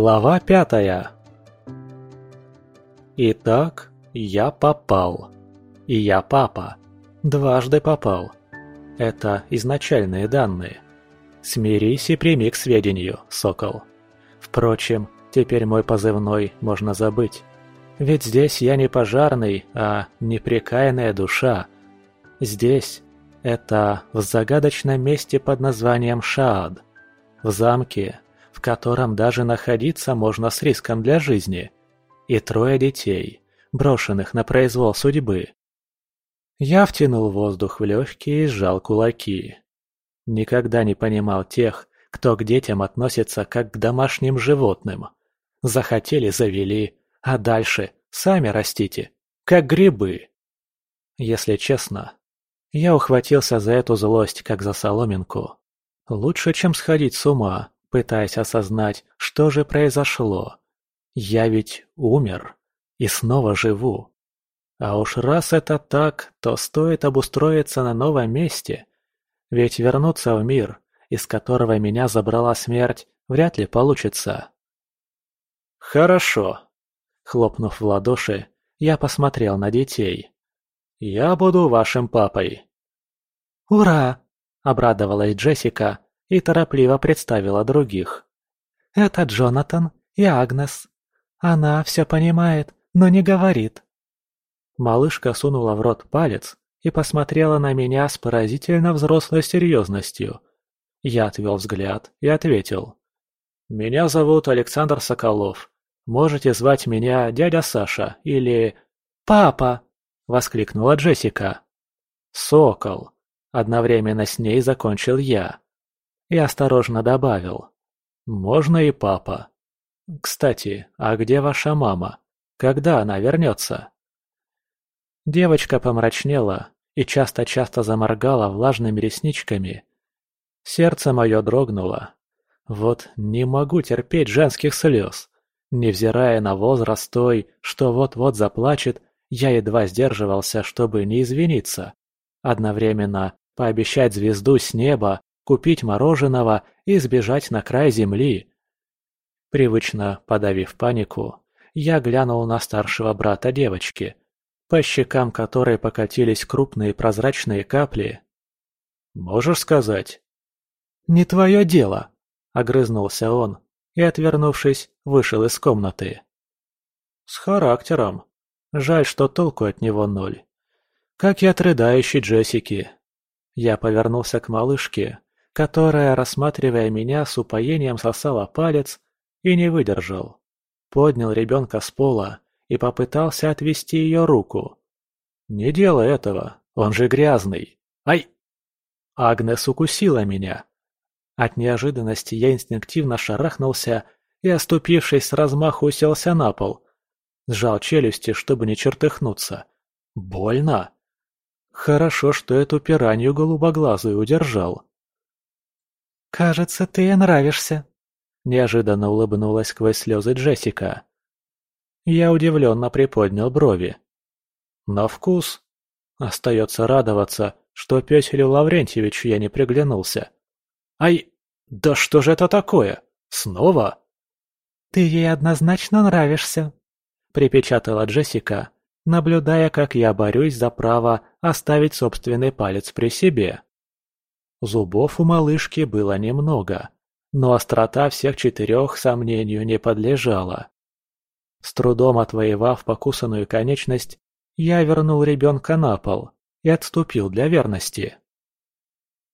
Глава пятая Итак, я попал. И я папа. Дважды попал. Это изначальные данные. Смирись и прими к сведению, сокол. Впрочем, теперь мой позывной можно забыть. Ведь здесь я не пожарный, а непрекаянная душа. Здесь это в загадочном месте под названием Шаад. В замке, в котором даже находиться можно с риском для жизни. И трое детей, брошенных на произвол судьбы. Я втянул воздух в легкие и сжал кулаки. Никогда не понимал тех, кто к детям относится как к домашним животным. Захотели – завели, а дальше сами растите, как грибы. Если честно, я ухватился за эту злость, как за соломинку. Лучше, чем сходить с ума, пытаясь осознать, что же произошло. Я ведь умер и снова живу. А уж раз это так, то стоит обустроиться на новом месте. Ведь вернуться в мир, из которого меня забрала смерть, вряд ли получится. «Хорошо», — хлопнув в ладоши, я посмотрел на детей. «Я буду вашим папой». «Ура!» – обрадовалась Джессика и торопливо представила других. «Это Джонатан и Агнес. Она все понимает, но не говорит». Малышка сунула в рот палец и посмотрела на меня с поразительно взрослой серьезностью. Я отвел взгляд и ответил. «Меня зовут Александр Соколов. Можете звать меня дядя Саша или...» «Папа!» – воскликнула Джессика. «Сокол!» – одновременно с ней закончил я. И осторожно добавил. «Можно и папа. Кстати, а где ваша мама? Когда она вернется?» Девочка помрачнела и часто-часто заморгала влажными ресничками. Сердце мое дрогнуло. Вот не могу терпеть женских слез. Невзирая на возраст той, что вот-вот заплачет, я едва сдерживался, чтобы не извиниться. Одновременно пообещать звезду с неба, купить мороженого и сбежать на край земли. Привычно подавив панику, я глянул на старшего брата девочки, по щекам которой покатились крупные прозрачные капли. «Можешь сказать?» «Не твое дело», — огрызнулся он и, отвернувшись, вышел из комнаты. «С характером», Жаль, что толку от него ноль. Как и от рыдающей Джессики. Я повернулся к малышке, которая, рассматривая меня, с упоением сосала палец и не выдержал. Поднял ребенка с пола и попытался отвести ее руку. «Не делай этого, он же грязный! Ай!» Агнес укусила меня. От неожиданности я инстинктивно шарахнулся и, оступившись с размаху, уселся на пол, Сжал челюсти, чтобы не чертыхнуться. Больно. Хорошо, что эту пиранью голубоглазую удержал. «Кажется, ты нравишься», — неожиданно улыбнулась сквозь слезы Джессика. Я удивленно приподнял брови. «На вкус?» Остается радоваться, что пёселю Лаврентьевичу я не приглянулся. «Ай, да что же это такое? Снова?» «Ты ей однозначно нравишься», – припечатала Джессика, наблюдая, как я борюсь за право оставить собственный палец при себе. Зубов у малышки было немного, но острота всех четырех сомнению не подлежала. С трудом отвоевав покусанную конечность, я вернул ребенка на пол и отступил для верности.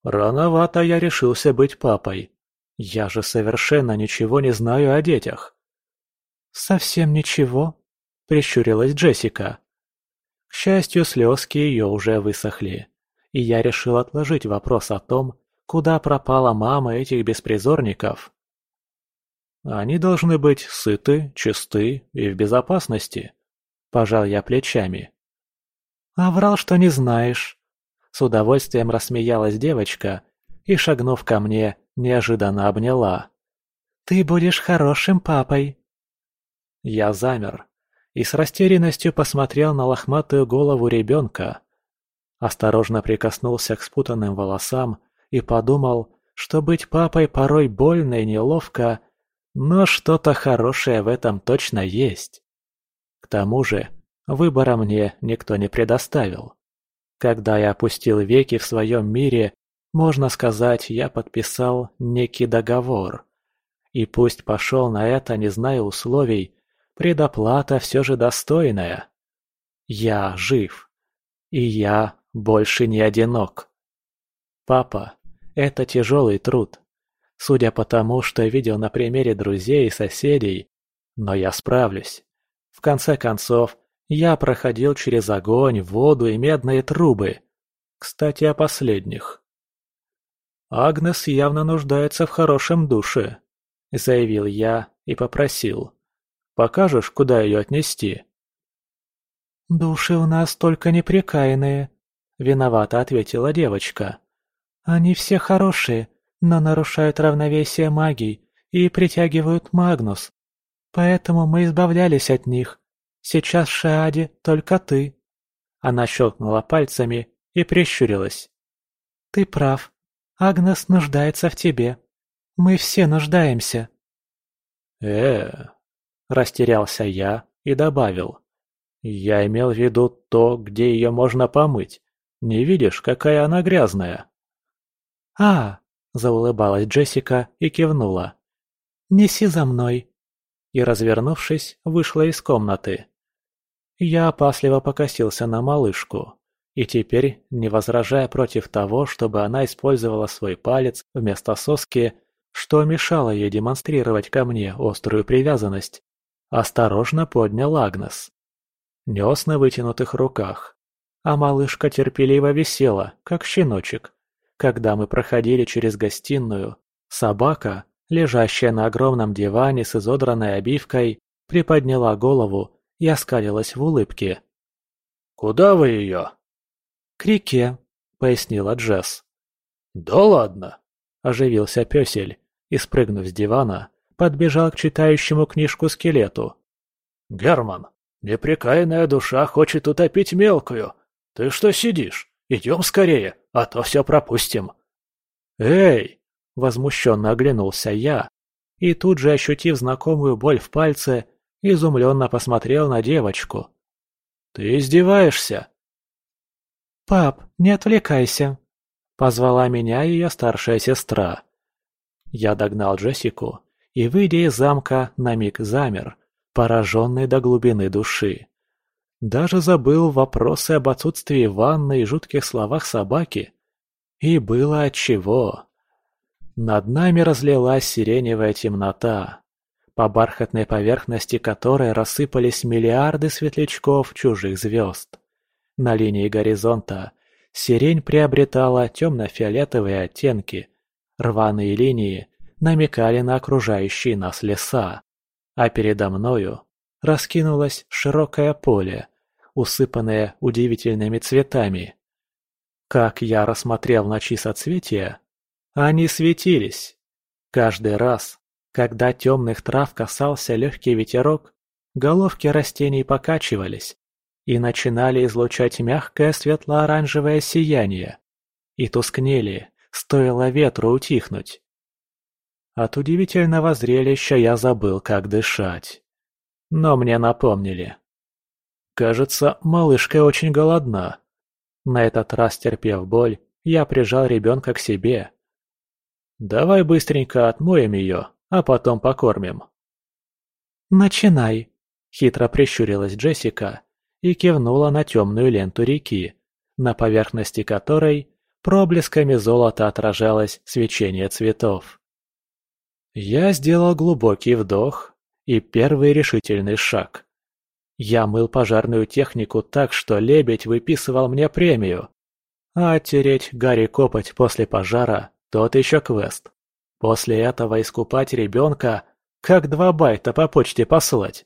Рановато я решился быть папой. Я же совершенно ничего не знаю о детях. «Совсем ничего?» – прищурилась Джессика. К счастью, слезки ее уже высохли, и я решил отложить вопрос о том, куда пропала мама этих беспризорников. Они должны быть сыты, чисты и в безопасности. Пожал я плечами. А врал, что не знаешь. С удовольствием рассмеялась девочка и, шагнув ко мне, неожиданно обняла. Ты будешь хорошим папой. Я замер, и с растерянностью посмотрел на лохматую голову ребенка. Осторожно прикоснулся к спутанным волосам и подумал, что быть папой порой больно и неловко, Но что-то хорошее в этом точно есть. К тому же, выбора мне никто не предоставил. Когда я опустил веки в своем мире, можно сказать, я подписал некий договор. И пусть пошел на это, не зная условий, предоплата все же достойная. Я жив. И я больше не одинок. Папа, это тяжелый труд. Судя по тому, что видел на примере друзей и соседей, но я справлюсь. В конце концов, я проходил через огонь, воду и медные трубы. Кстати, о последних. «Агнес явно нуждается в хорошем душе», — заявил я и попросил. «Покажешь, куда ее отнести?» «Души у нас только непрекаянные», — виновато ответила девочка. «Они все хорошие, но нарушают равновесие магии и притягивают Магнус. Поэтому мы избавлялись от них. Сейчас в Шааде только ты». Она щелкнула пальцами и прищурилась. «Ты прав. Агнес нуждается в тебе. Мы все нуждаемся». «Э-э...» растерялся я и добавил. «Я имел в виду то, где ее можно помыть. Не видишь, какая она грязная?» «А, Заулыбалась Джессика и кивнула. «Неси за мной!» И, развернувшись, вышла из комнаты. Я опасливо покосился на малышку. И теперь, не возражая против того, чтобы она использовала свой палец вместо соски, что мешало ей демонстрировать ко мне острую привязанность, осторожно поднял Агнес. Нес на вытянутых руках, а малышка терпеливо висела, как щеночек, когда мы проходили через гостиную, собака, лежащая на огромном диване с изодранной обивкой, приподняла голову и оскалилась в улыбке. «Куда вы ее?» «К реке», — пояснила Джесс. «Да ладно!» — оживился пёсель и, спрыгнув с дивана, подбежал к читающему книжку скелету. «Герман, непрекаянная душа хочет утопить мелкую. Ты что сидишь? Идем скорее, а то все пропустим». «Эй!» – возмущенно оглянулся я, и тут же, ощутив знакомую боль в пальце, изумленно посмотрел на девочку. «Ты издеваешься?» «Пап, не отвлекайся!» – позвала меня ее старшая сестра. Я догнал Джессику и, выйдя из замка, на миг замер, пораженный до глубины души. Даже забыл вопросы об отсутствии ванны и жутких словах собаки. И было отчего. Над нами разлилась сиреневая темнота, по бархатной поверхности которой рассыпались миллиарды светлячков чужих звезд. На линии горизонта сирень приобретала темно-фиолетовые оттенки, рваные линии намекали на окружающие нас леса, а передо мною раскинулось широкое поле, усыпанные удивительными цветами. Как я рассмотрел ночи соцветия, они светились. Каждый раз, когда темных трав касался легкий ветерок, головки растений покачивались и начинали излучать мягкое светло-оранжевое сияние, и тускнели, стоило ветру утихнуть. От удивительного зрелища я забыл, как дышать. Но мне напомнили. Кажется, малышка очень голодна. На этот раз, терпев боль, я прижал ребенка к себе. Давай быстренько отмоем ее, а потом покормим. «Начинай!» – хитро прищурилась Джессика и кивнула на темную ленту реки, на поверхности которой проблесками золота отражалось свечение цветов. Я сделал глубокий вдох и первый решительный шаг. Я мыл пожарную технику так, что лебедь выписывал мне премию. А оттереть Гарри копоть после пожара – тот еще квест. После этого искупать ребенка – как два байта по почте послать.